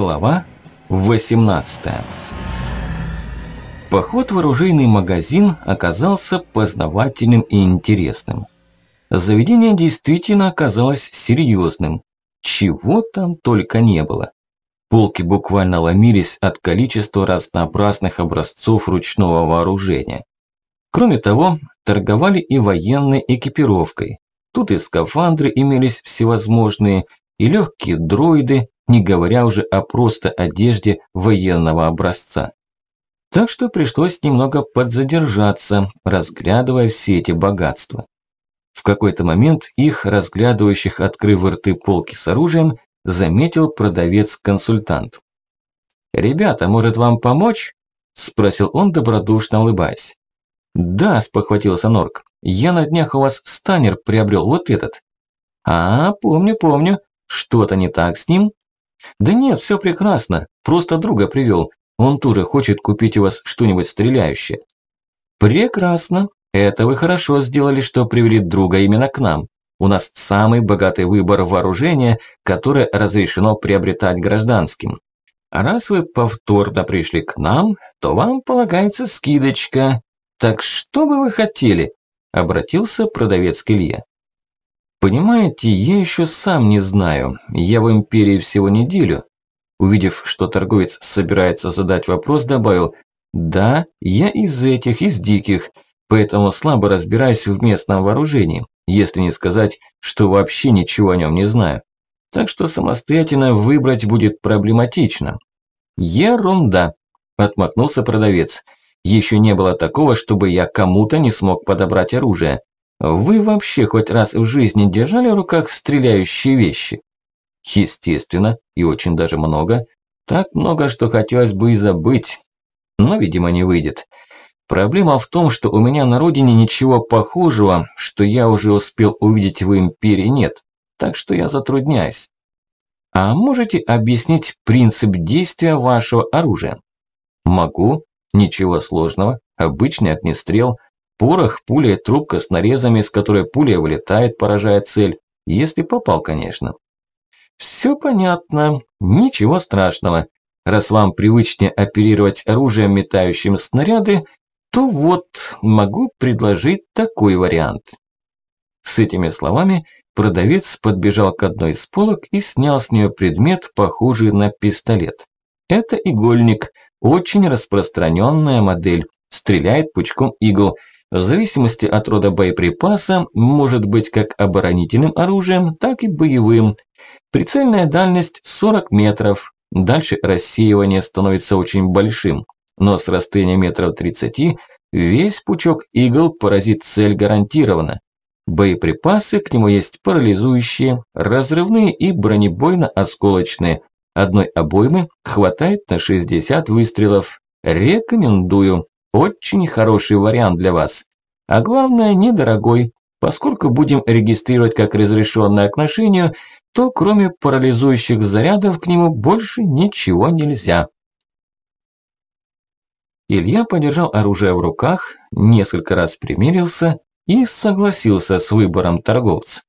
Глава 18 Поход в оружейный магазин оказался познавательным и интересным. Заведение действительно оказалось серьезным. Чего там только не было. Полки буквально ломились от количества разнообразных образцов ручного вооружения. Кроме того, торговали и военной экипировкой. Тут и скафандры имелись всевозможные, и легкие дроиды, не говоря уже о просто одежде военного образца. Так что пришлось немного подзадержаться, разглядывая все эти богатства. В какой-то момент их, разглядывающих, открыв рты полки с оружием, заметил продавец-консультант. «Ребята, может вам помочь?» – спросил он, добродушно улыбаясь. «Да», – спохватился Норк, – «я на днях у вас станер приобрел, вот этот». «А, помню, помню. Что-то не так с ним?» Да нет, все прекрасно. Просто друга привел. Он тоже хочет купить у вас что-нибудь стреляющее. Прекрасно. Это вы хорошо сделали, что привели друга именно к нам. У нас самый богатый выбор вооружения, которое разрешено приобретать гражданским. А раз вы повторно пришли к нам, то вам полагается скидочка. Так что бы вы хотели? Обратился продавец к Илье. Понимаете, я еще сам не знаю. Я в империи всего неделю. Увидев, что торговец собирается задать вопрос, добавил, да, я из этих, из диких, поэтому слабо разбираюсь в местном вооружении, если не сказать, что вообще ничего о нем не знаю. Так что самостоятельно выбрать будет проблематично. Ерунда, отмахнулся продавец. Еще не было такого, чтобы я кому-то не смог подобрать оружие. Вы вообще хоть раз в жизни держали в руках стреляющие вещи? Естественно, и очень даже много. Так много, что хотелось бы и забыть. Но, видимо, не выйдет. Проблема в том, что у меня на родине ничего похожего, что я уже успел увидеть в Империи, нет. Так что я затрудняюсь. А можете объяснить принцип действия вашего оружия? Могу. Ничего сложного. Обычный огнестрел – Порох, пуля трубка с нарезами, с которой пуля вылетает, поражает цель. Если попал, конечно. Все понятно, ничего страшного. Раз вам привычнее оперировать оружием, метающим снаряды, то вот могу предложить такой вариант. С этими словами продавец подбежал к одной из полок и снял с нее предмет, похожий на пистолет. Это игольник, очень распространенная модель, стреляет пучком игл – в зависимости от рода боеприпаса, может быть как оборонительным оружием, так и боевым. Прицельная дальность 40 метров. Дальше рассеивание становится очень большим. Но с расстояния метров 30 весь пучок игл поразит цель гарантированно. Боеприпасы к нему есть парализующие, разрывные и бронебойно-осколочные. Одной обоймы хватает на 60 выстрелов. Рекомендую. Очень хороший вариант для вас. А главное, недорогой. Поскольку будем регистрировать как разрешенное к ношению, то кроме парализующих зарядов к нему больше ничего нельзя. Илья подержал оружие в руках, несколько раз примерился и согласился с выбором торговца.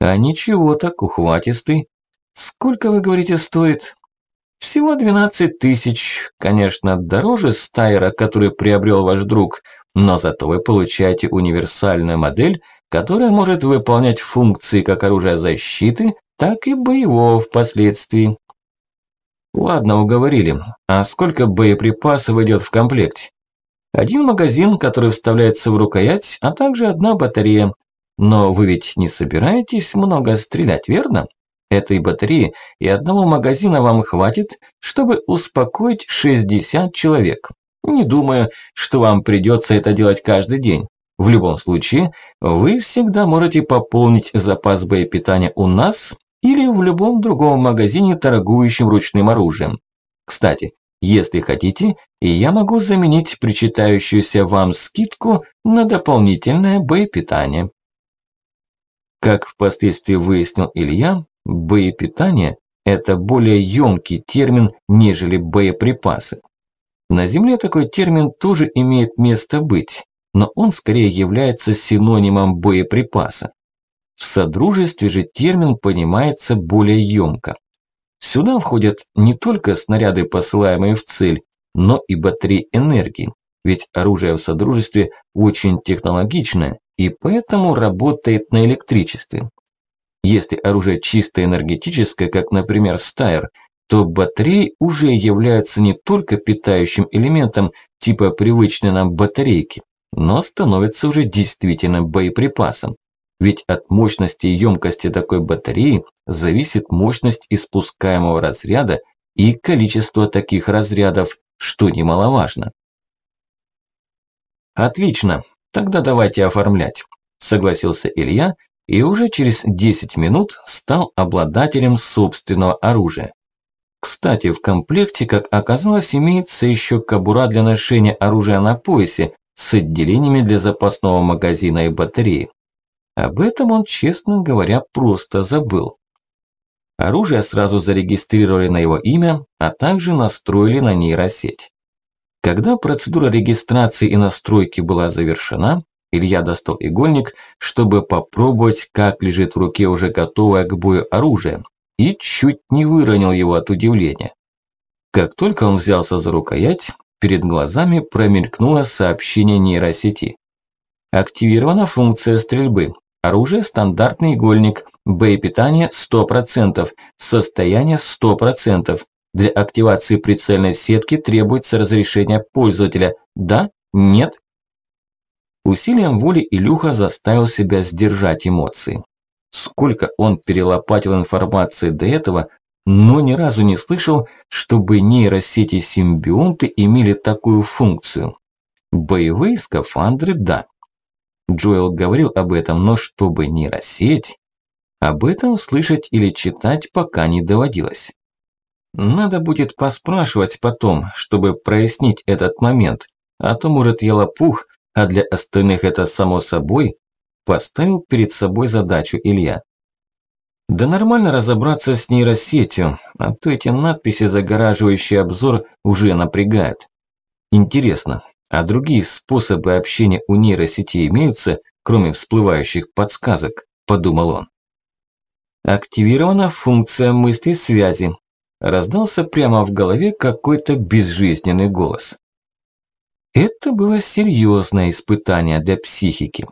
А ничего так ухватистый. Сколько, вы говорите, стоит? Всего 12 тысяч, конечно, дороже стайера, который приобрел ваш друг, но зато вы получаете универсальную модель, которая может выполнять функции как оружия защиты, так и боевого впоследствии. Ладно, уговорили. А сколько боеприпасов идет в комплекте? Один магазин, который вставляется в рукоять, а также одна батарея. Но вы ведь не собираетесь много стрелять, верно? Этой батареи и одного магазина вам хватит, чтобы успокоить 60 человек. Не думаю, что вам придется это делать каждый день. В любом случае, вы всегда можете пополнить запас боепитания у нас или в любом другом магазине, торгующем ручным оружием. Кстати, если хотите, я могу заменить причитающуюся вам скидку на дополнительное боепитание. Как впоследствии выяснил Илья, Боепитание – это более емкий термин, нежели боеприпасы. На Земле такой термин тоже имеет место быть, но он скорее является синонимом боеприпаса. В Содружестве же термин понимается более емко. Сюда входят не только снаряды, посылаемые в цель, но и батареи энергии, ведь оружие в Содружестве очень технологичное и поэтому работает на электричестве. Если оружие чисто энергетическое, как, например, Стайр, то батареи уже являются не только питающим элементом типа привычной нам батарейки, но становятся уже действительно боеприпасом. Ведь от мощности и емкости такой батареи зависит мощность испускаемого разряда и количество таких разрядов, что немаловажно. Отлично, тогда давайте оформлять, согласился Илья и уже через 10 минут стал обладателем собственного оружия. Кстати, в комплекте, как оказалось, имеется еще кобура для ношения оружия на поясе с отделениями для запасного магазина и батареи. Об этом он, честно говоря, просто забыл. Оружие сразу зарегистрировали на его имя, а также настроили на нейросеть. Когда процедура регистрации и настройки была завершена, Илья достал игольник, чтобы попробовать, как лежит в руке уже готовое к бою оружие, и чуть не выронил его от удивления. Как только он взялся за рукоять, перед глазами промелькнуло сообщение нейросети. Активирована функция стрельбы. Оружие стандартный игольник, боепитание 100%, состояние 100%. Для активации прицельной сетки требуется разрешение пользователя. Да? Нет? Усилием воли Илюха заставил себя сдержать эмоции. Сколько он перелопатил информации до этого, но ни разу не слышал, чтобы нейросети-симбионты имели такую функцию. Боевые скафандры – да. Джоэл говорил об этом, но чтобы нейросеть, об этом слышать или читать пока не доводилось. Надо будет поспрашивать потом, чтобы прояснить этот момент, а то, может, я лопух, а для остальных это само собой, поставил перед собой задачу Илья. Да нормально разобраться с нейросетью, а то эти надписи, загораживающие обзор, уже напрягают. Интересно, а другие способы общения у нейросети имеются, кроме всплывающих подсказок, подумал он. Активирована функция мысли связи. Раздался прямо в голове какой-то безжизненный голос. Это было серьезное испытание для психики.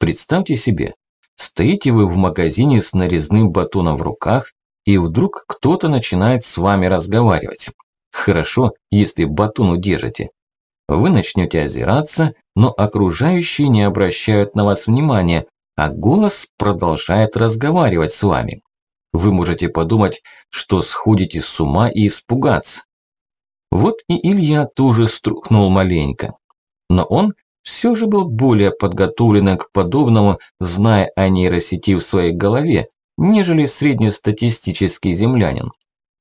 Представьте себе, стоите вы в магазине с нарезным батоном в руках, и вдруг кто-то начинает с вами разговаривать. Хорошо, если батон удержите. Вы начнете озираться, но окружающие не обращают на вас внимания, а голос продолжает разговаривать с вами. Вы можете подумать, что сходите с ума и испугаться. Вот и Илья тоже струхнул маленько. Но он все же был более подготовлен к подобному, зная о нейросети в своей голове, нежели среднестатистический землянин.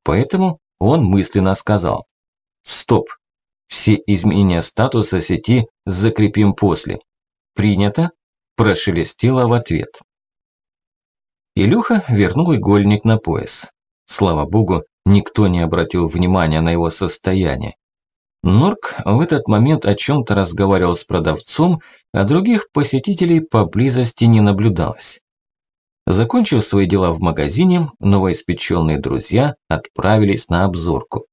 Поэтому он мысленно сказал «Стоп, все изменения статуса сети закрепим после». «Принято?» – прошелестело в ответ. Илюха вернул игольник на пояс. Слава богу, никто не обратил внимания на его состояние. Норк в этот момент о чем-то разговаривал с продавцом, а других посетителей поблизости не наблюдалось. Закончив свои дела в магазине, новоиспеченные друзья отправились на обзорку.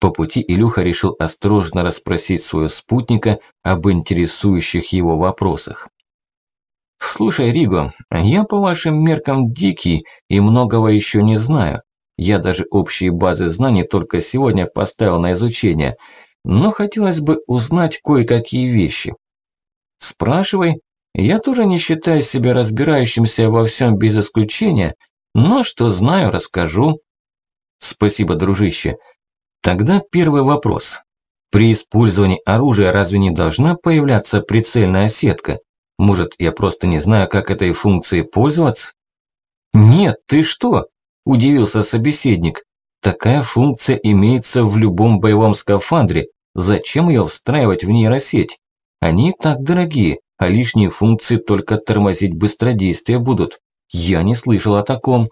По пути Илюха решил осторожно расспросить своего спутника об интересующих его вопросах. «Слушай, Риго, я по вашим меркам дикий и многого еще не знаю. Я даже общие базы знаний только сегодня поставил на изучение – но хотелось бы узнать кое-какие вещи. Спрашивай, я тоже не считаю себя разбирающимся во всем без исключения, но что знаю, расскажу. Спасибо, дружище. Тогда первый вопрос. При использовании оружия разве не должна появляться прицельная сетка? Может, я просто не знаю, как этой функцией пользоваться? Нет, ты что? Удивился собеседник. Такая функция имеется в любом боевом скафандре, Зачем ее встраивать в нейросеть? Они так дорогие, а лишние функции только тормозить быстродействие будут. Я не слышал о таком.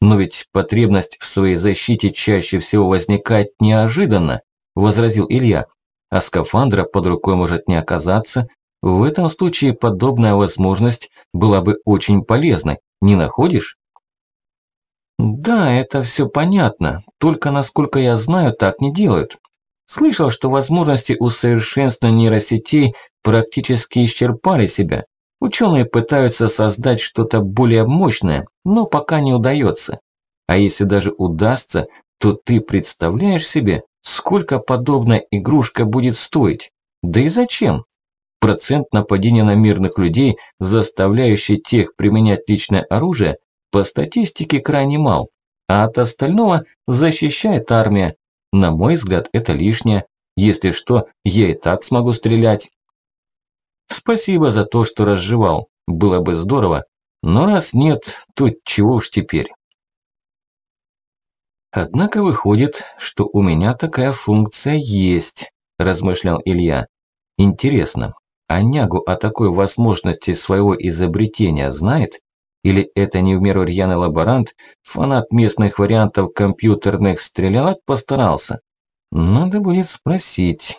Но ведь потребность в своей защите чаще всего возникает неожиданно, возразил Илья. А скафандра под рукой может не оказаться. В этом случае подобная возможность была бы очень полезной, не находишь? Да, это все понятно, только насколько я знаю, так не делают. Слышал, что возможности усовершенствования нейросетей практически исчерпали себя. Ученые пытаются создать что-то более мощное, но пока не удается. А если даже удастся, то ты представляешь себе, сколько подобная игрушка будет стоить? Да и зачем? Процент нападения на мирных людей, заставляющий тех применять личное оружие, по статистике крайне мал, а от остального защищает армия. На мой взгляд, это лишнее. Если что, я и так смогу стрелять. Спасибо за то, что разжевал. Было бы здорово. Но раз нет, то чего уж теперь. Однако выходит, что у меня такая функция есть, размышлял Илья. Интересно, а Нягу о такой возможности своего изобретения знает? Или это не в меру рьяный лаборант, фанат местных вариантов компьютерных стрелялок постарался? Надо будет спросить.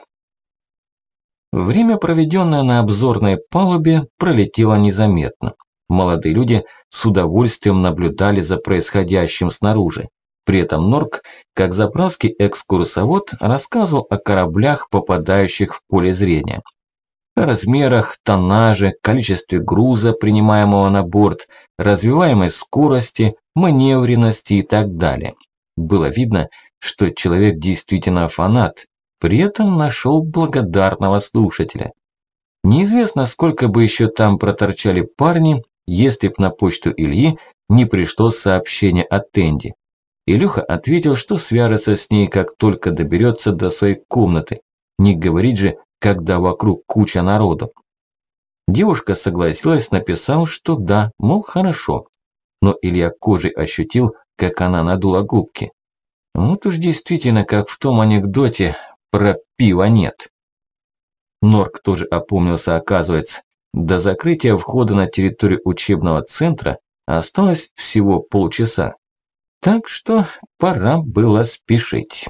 Время, проведенное на обзорной палубе, пролетело незаметно. Молодые люди с удовольствием наблюдали за происходящим снаружи. При этом Норк, как заправский экскурсовод, рассказывал о кораблях, попадающих в поле зрения. Размерах, тоннаже, количестве груза, принимаемого на борт, развиваемой скорости, маневренности и так далее. Было видно, что человек действительно фанат, при этом нашел благодарного слушателя. Неизвестно, сколько бы еще там проторчали парни, если б на почту Ильи не пришло сообщение от Тенди. Илюха ответил, что свяжется с ней, как только доберется до своей комнаты. Не говорить же, когда вокруг куча народу. Девушка согласилась, написал, что да, мол, хорошо. Но Илья кожей ощутил, как она надула губки. Вот уж действительно, как в том анекдоте, про пива нет. Норк тоже опомнился, оказывается. До закрытия входа на территорию учебного центра осталось всего полчаса. Так что пора было спешить.